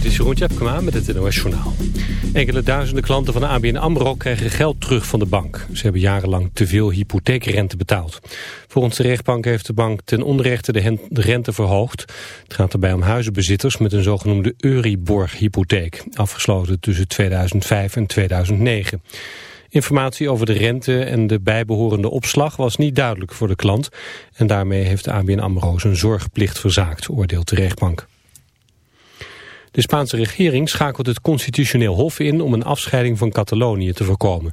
Dit is Jeroen Tjepkema met het NOS Journaal. Enkele duizenden klanten van ABN AMRO krijgen geld terug van de bank. Ze hebben jarenlang te veel hypotheekrente betaald. Volgens de rechtbank heeft de bank ten onrechte de, rente verhoogd. Het gaat erbij om huizenbezitters met een zogenoemde Euriborg-hypotheek... afgesloten tussen 2005 en 2009. Informatie over de rente en de bijbehorende opslag was niet duidelijk voor de klant... en daarmee heeft de ABN AMRO zijn zorgplicht verzaakt, oordeelt de rechtbank. De Spaanse regering schakelt het constitutioneel hof in om een afscheiding van Catalonië te voorkomen.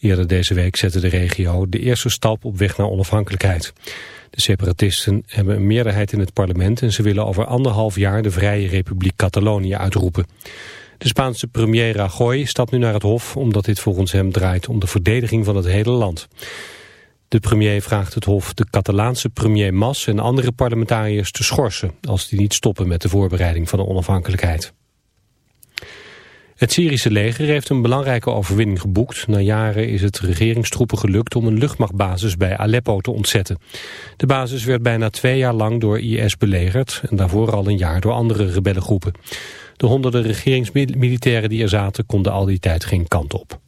Eerder deze week zette de regio de eerste stap op weg naar onafhankelijkheid. De separatisten hebben een meerderheid in het parlement en ze willen over anderhalf jaar de Vrije Republiek Catalonië uitroepen. De Spaanse premier Rajoy stapt nu naar het hof omdat dit volgens hem draait om de verdediging van het hele land. De premier vraagt het Hof de Catalaanse premier Mas en andere parlementariërs te schorsen... als die niet stoppen met de voorbereiding van de onafhankelijkheid. Het Syrische leger heeft een belangrijke overwinning geboekt. Na jaren is het regeringstroepen gelukt om een luchtmachtbasis bij Aleppo te ontzetten. De basis werd bijna twee jaar lang door IS belegerd... en daarvoor al een jaar door andere rebellengroepen. De honderden regeringsmilitairen die er zaten konden al die tijd geen kant op.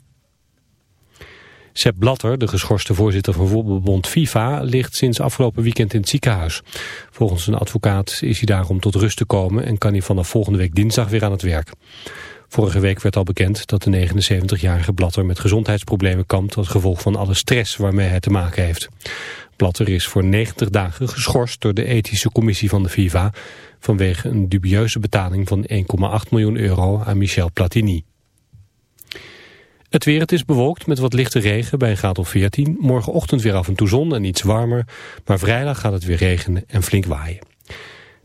Sepp Blatter, de geschorste voorzitter van voetbalbond FIFA, ligt sinds afgelopen weekend in het ziekenhuis. Volgens een advocaat is hij daar om tot rust te komen en kan hij vanaf volgende week dinsdag weer aan het werk. Vorige week werd al bekend dat de 79-jarige Blatter met gezondheidsproblemen kampt als gevolg van alle stress waarmee hij te maken heeft. Blatter is voor 90 dagen geschorst door de ethische commissie van de FIFA vanwege een dubieuze betaling van 1,8 miljoen euro aan Michel Platini. Het weer, het is bewolkt met wat lichte regen bij een graad of 14. Morgenochtend weer af en toe zon en iets warmer. Maar vrijdag gaat het weer regenen en flink waaien.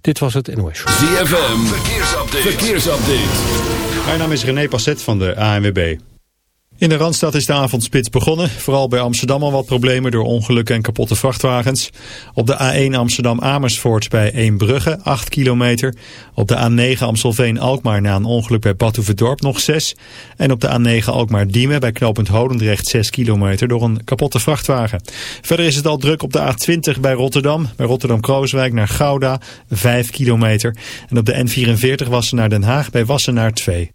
Dit was het NOS Show. ZFM, verkeersupdate. verkeersupdate. Mijn naam is René Passet van de ANWB. In de Randstad is de avondspits begonnen. Vooral bij Amsterdam al wat problemen door ongelukken en kapotte vrachtwagens. Op de A1 Amsterdam-Amersfoort bij Eembrugge, 8 kilometer. Op de A9 Amstelveen-Alkmaar na een ongeluk bij Badhoevedorp nog 6. En op de A9 Alkmaar-Diemen bij knooppunt Hodendrecht 6 kilometer door een kapotte vrachtwagen. Verder is het al druk op de A20 bij Rotterdam. Bij Rotterdam-Krooswijk naar Gouda, 5 kilometer. En op de N44 Wassen naar Den Haag bij Wassenaar 2.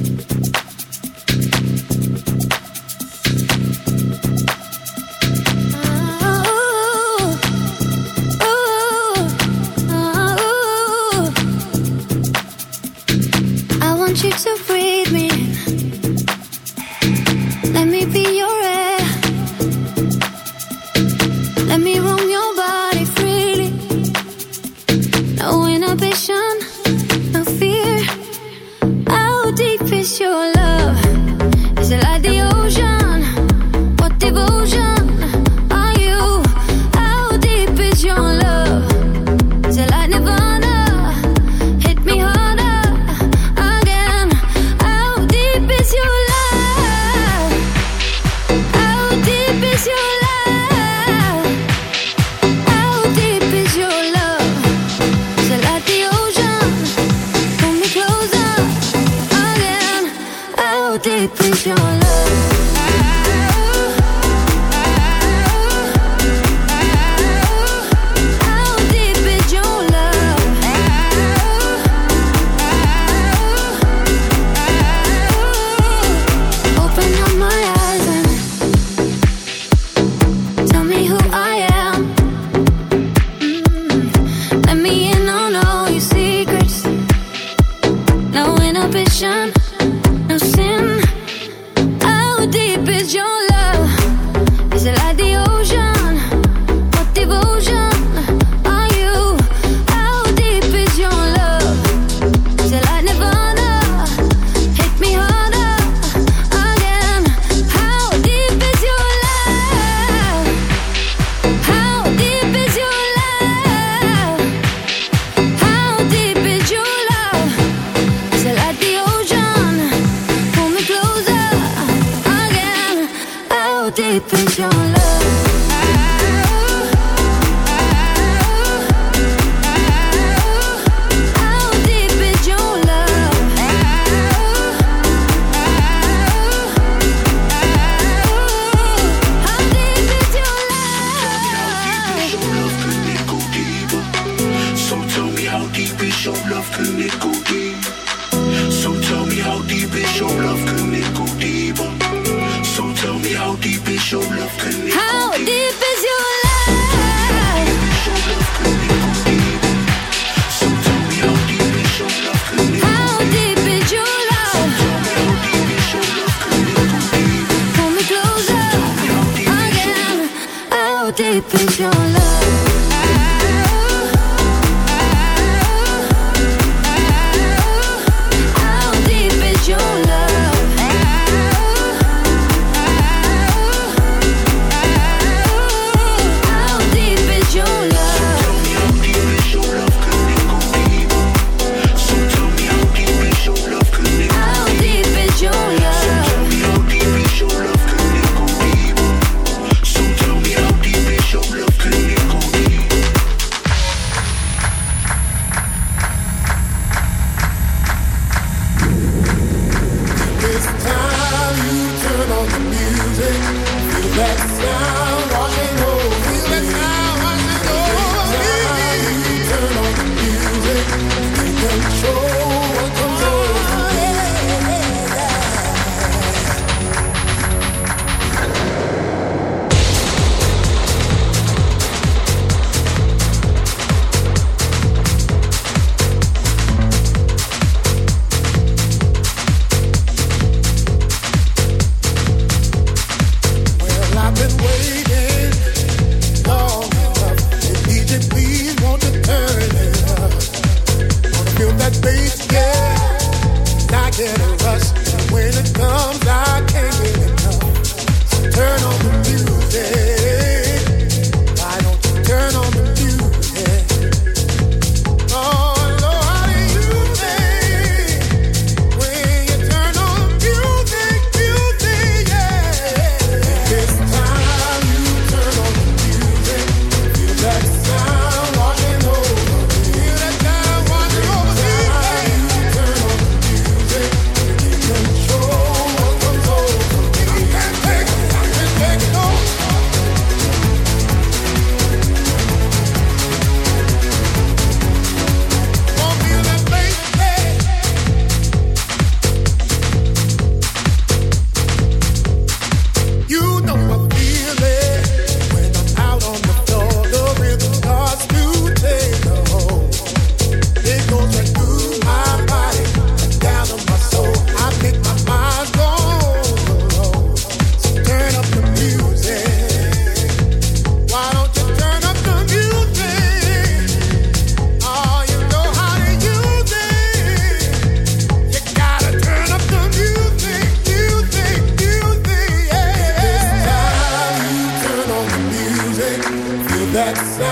Feel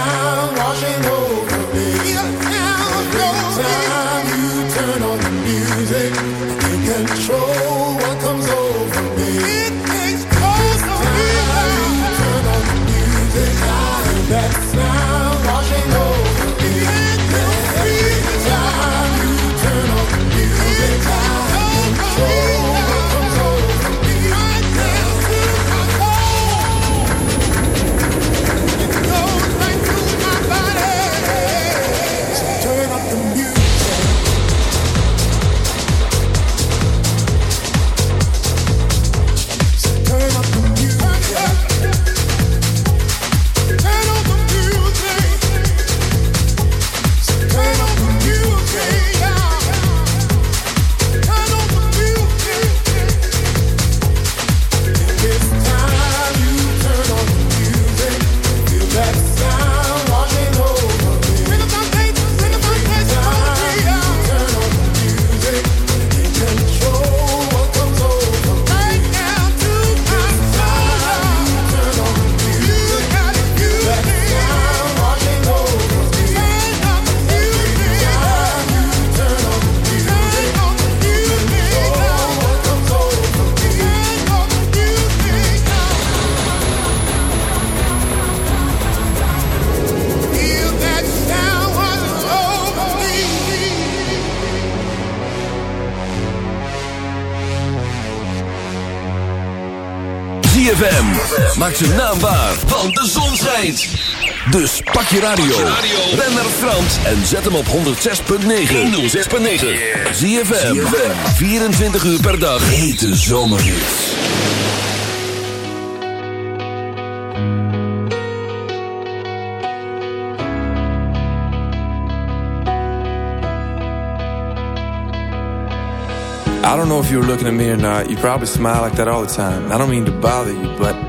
zijn naam waar, want de zon schijnt. Dus pak je radio. Ben naar Frans en zet hem op 106.9. 106.9. Zie je 24 uur per dag. Hete zomerhits. I don't know if you were looking at me or not. You probably smile like that all the time. I don't mean to bother you, but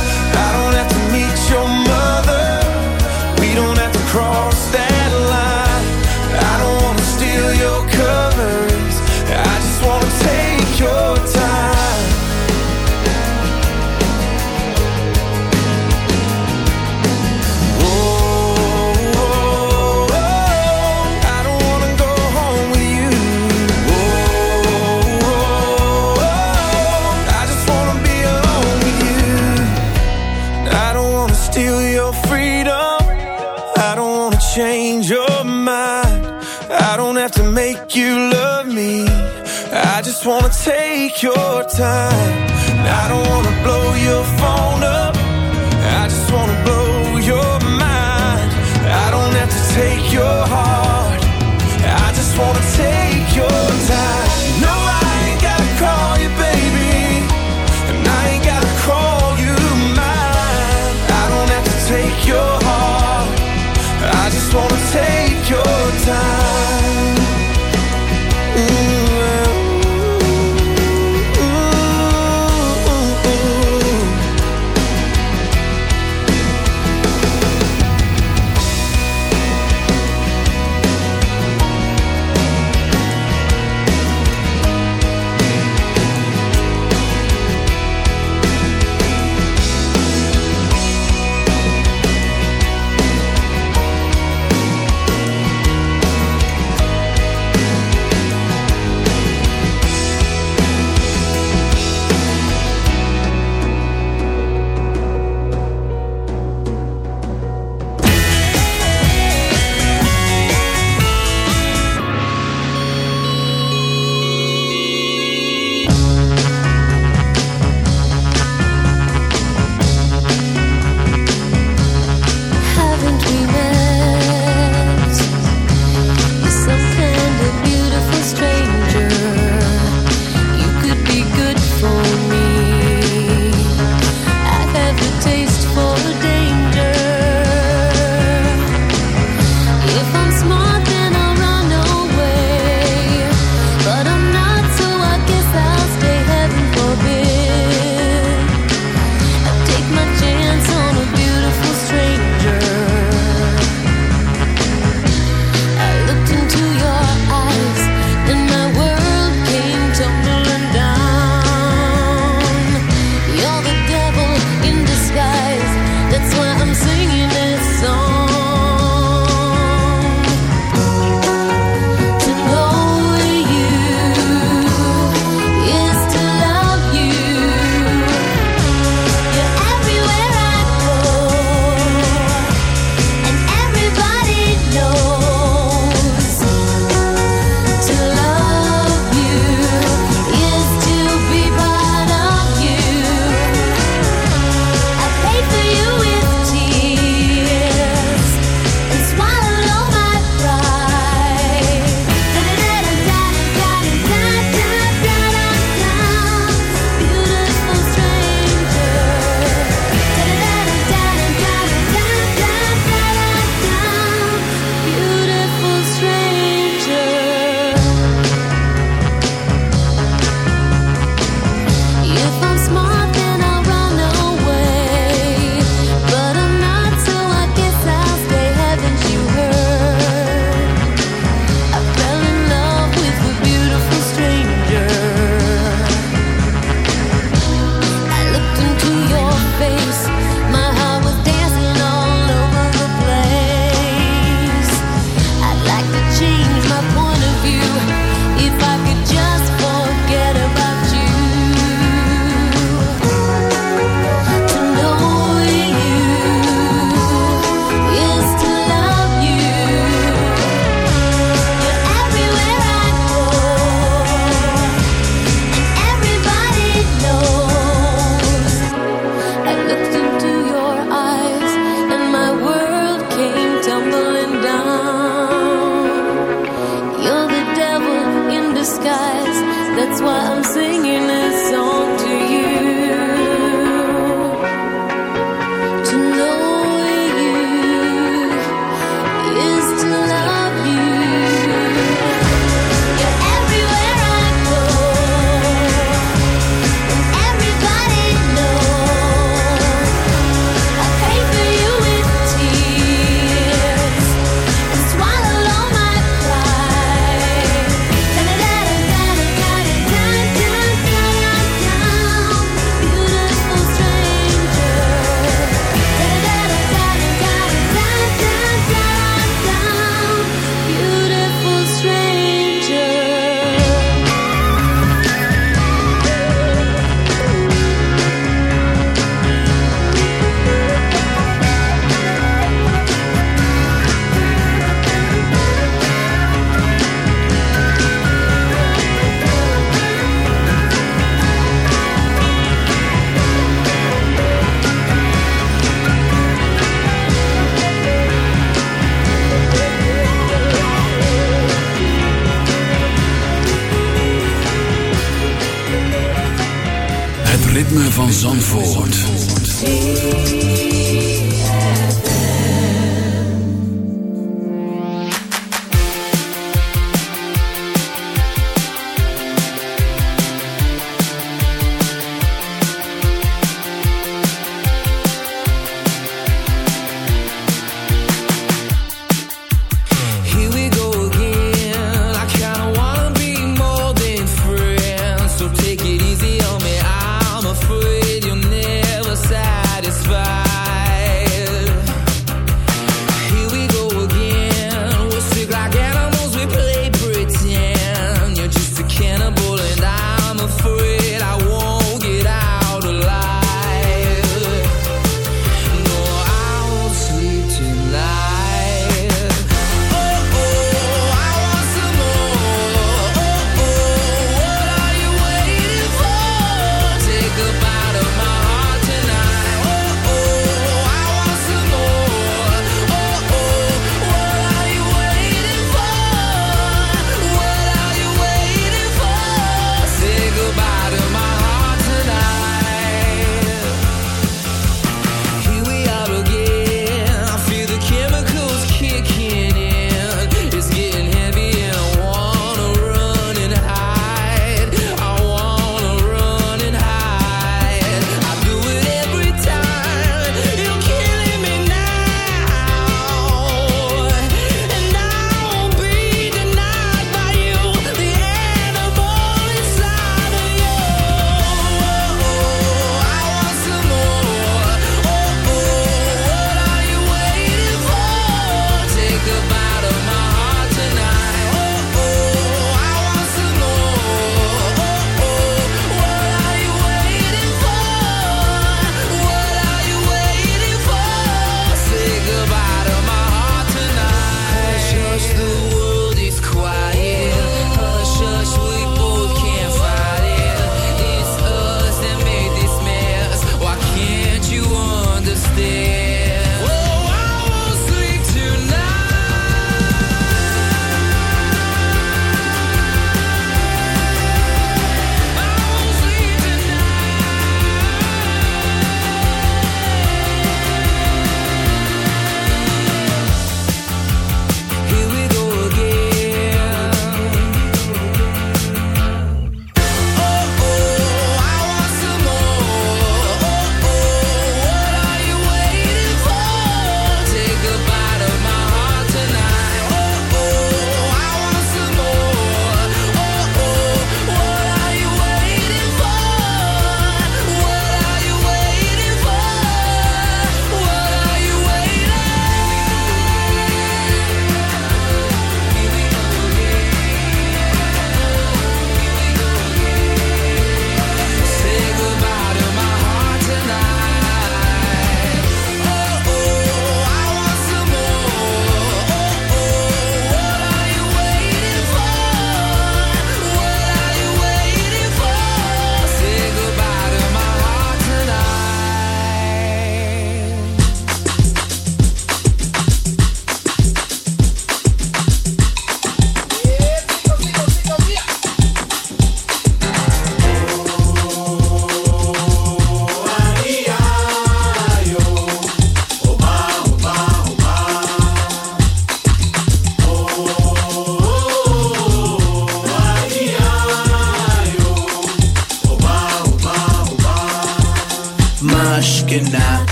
Take your time. I don't wanna blow your phone up. I just wanna blow your mind. I don't have to take your heart.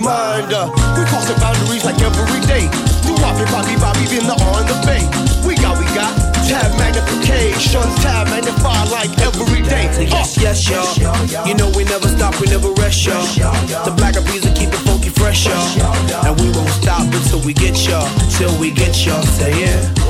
Blessing every mind. Uh, we crossing boundaries like every day. Do Bobby, Bobby, Bobby, being the on the bay. We got, we got tab magnification, tab magnify like every day. Yes, yes, y'all. You know we never stop, we never rest, y'all. The Black Eyed Peas will keep it funky fresh, y'all. And we won't stop until we get y'all, till we get y'all. Say yeah.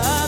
love.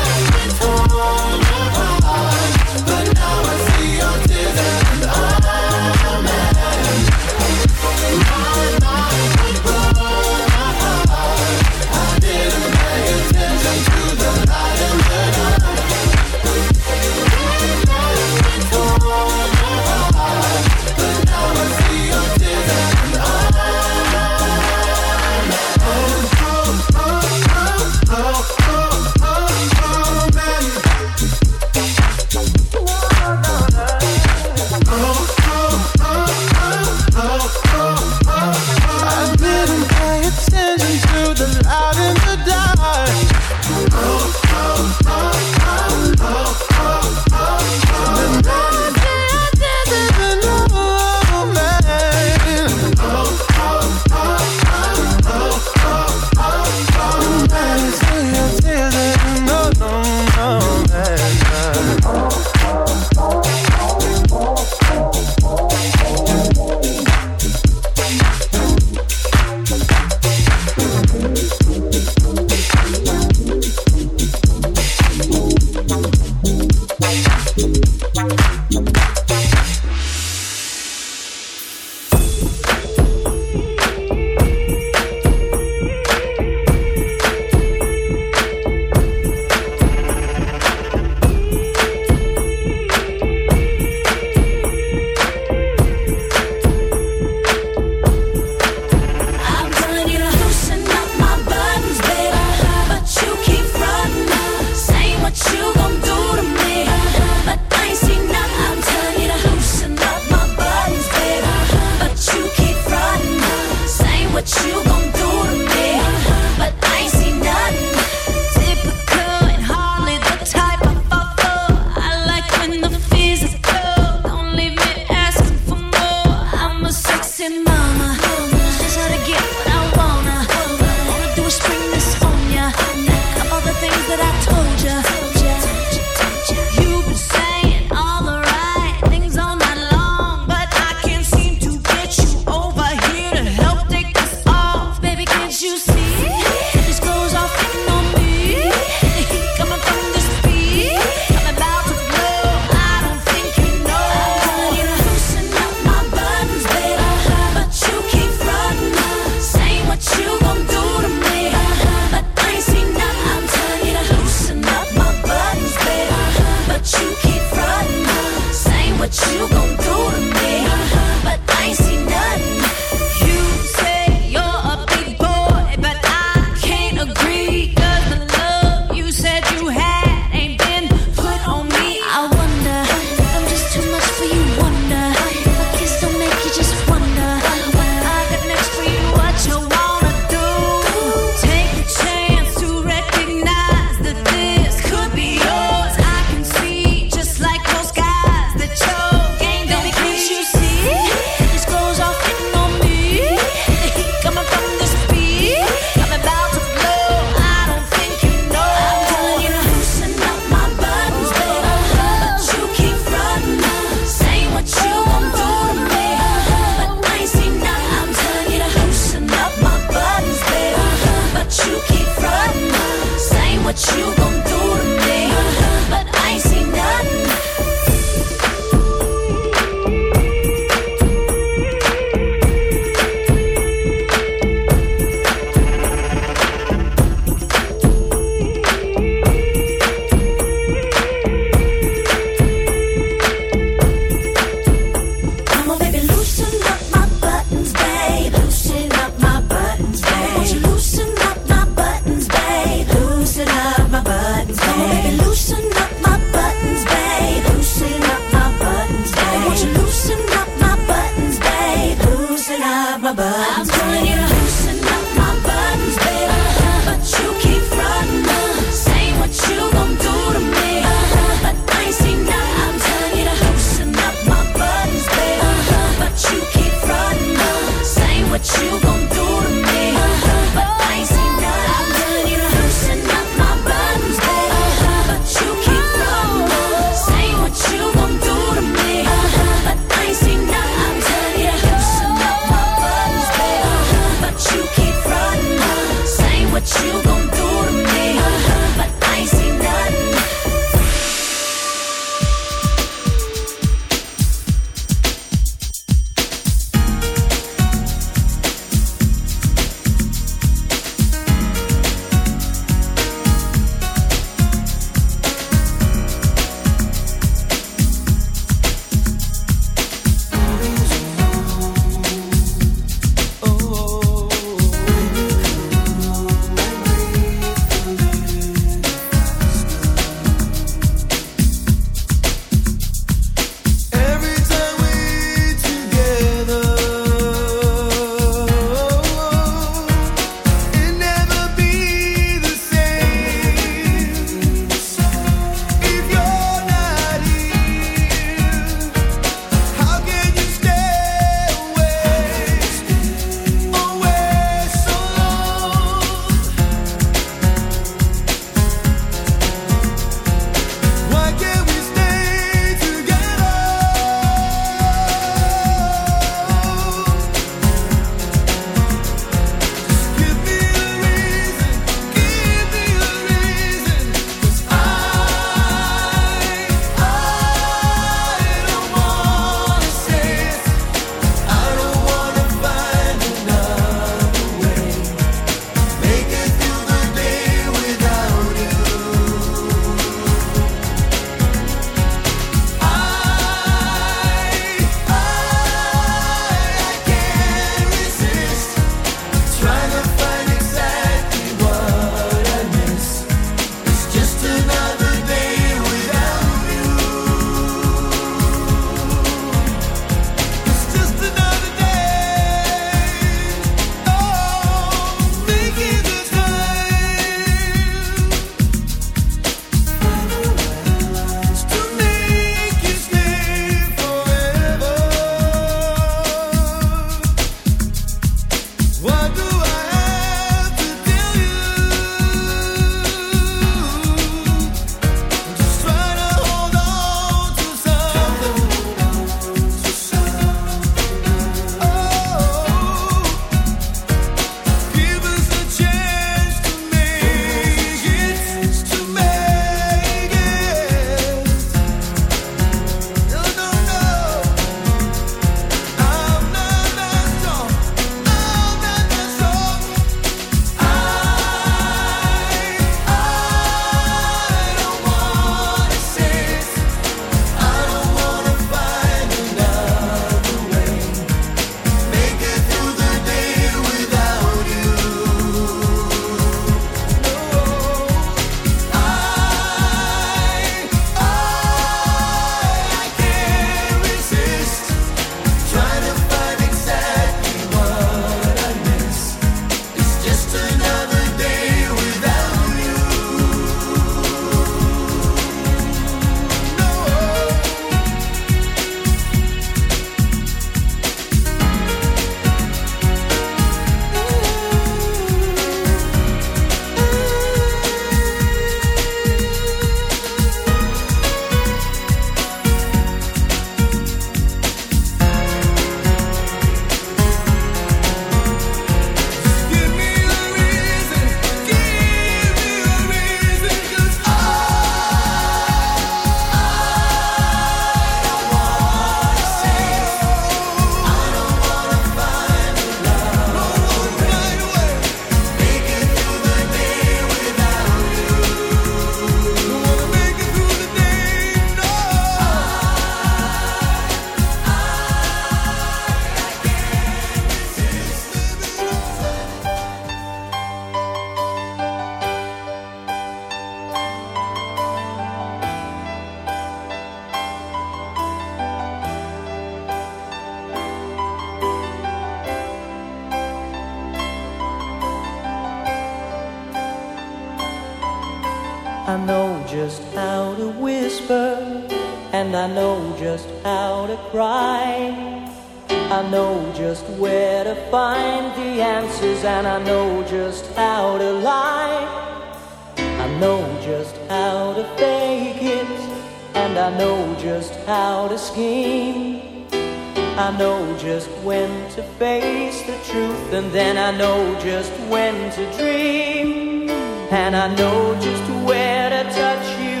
Just when to face the truth, and then I know just when to dream. And I know just where to touch you,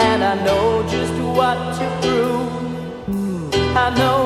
and I know just what to prove. I know